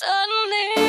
Suddenly.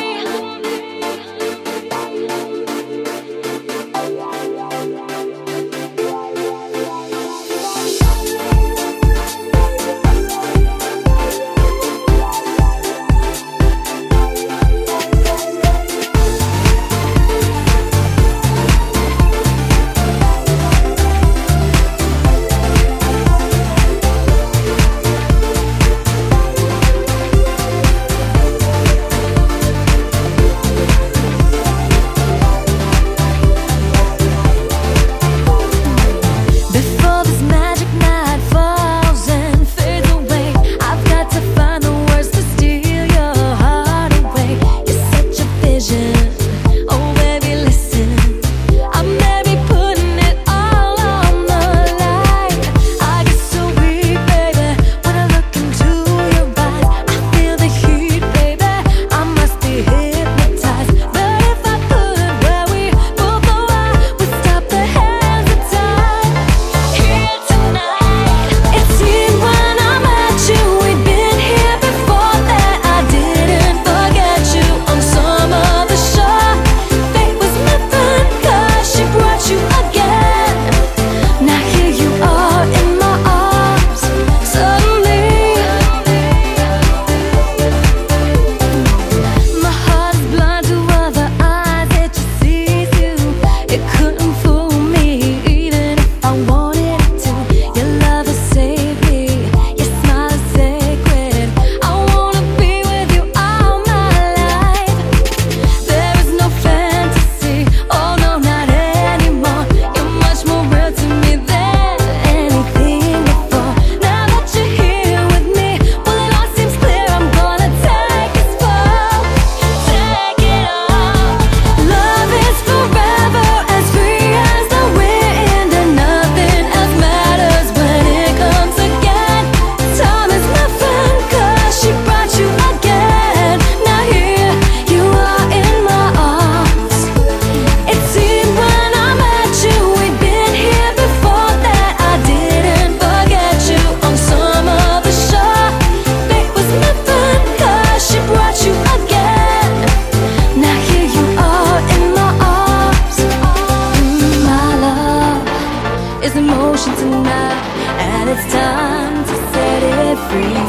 and it's time to set it free.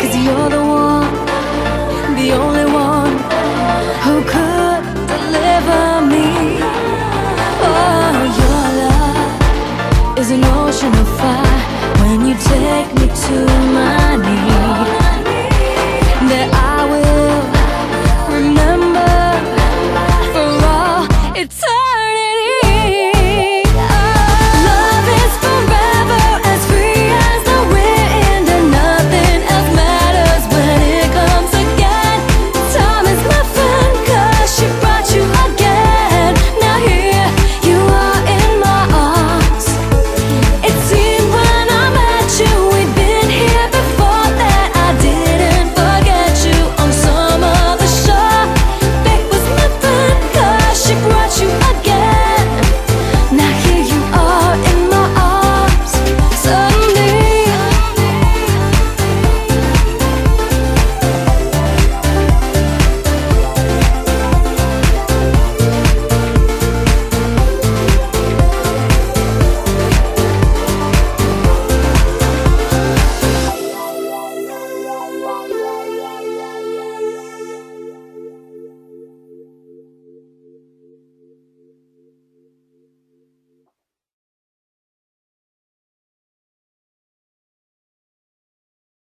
Cause you're the one, the only one who could deliver me. Oh, your love is an ocean of fire when you take me to my knees. That I will.